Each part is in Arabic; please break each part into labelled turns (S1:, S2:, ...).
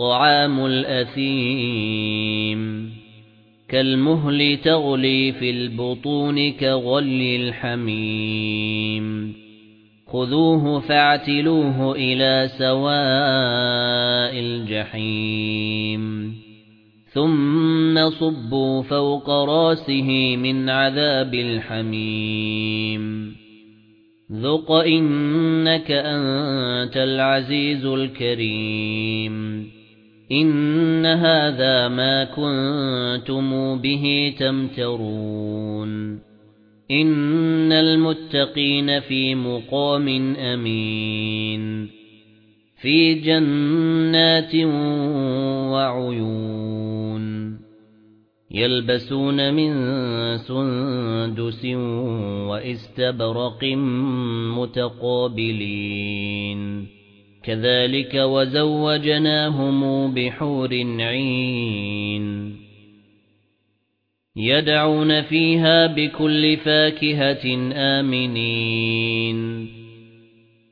S1: طعام الأثيم. كالمهل تغلي في البطون كغلي الحميم. خذوه فاعتلوه إلى سواء الجحيم. ثم صبوا فوق رأسه من عذاب الحميم. ذق إنك أنت العزيز الكريم. إن هذا ما كنتم به تمترون إن المتقين في مقام أمين في جنات وعيون يلبسون من سندس وإستبرق متقابلين كذلك وزوجناهم بحور عين يدعون فيها بكل فاكهة آمنين.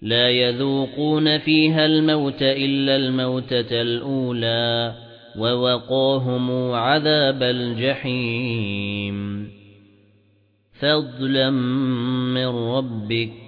S1: لا يذوقون فيها الموت إلا الموتة الأولى ووقاهم عذاب الجحيم. فضلا من ربك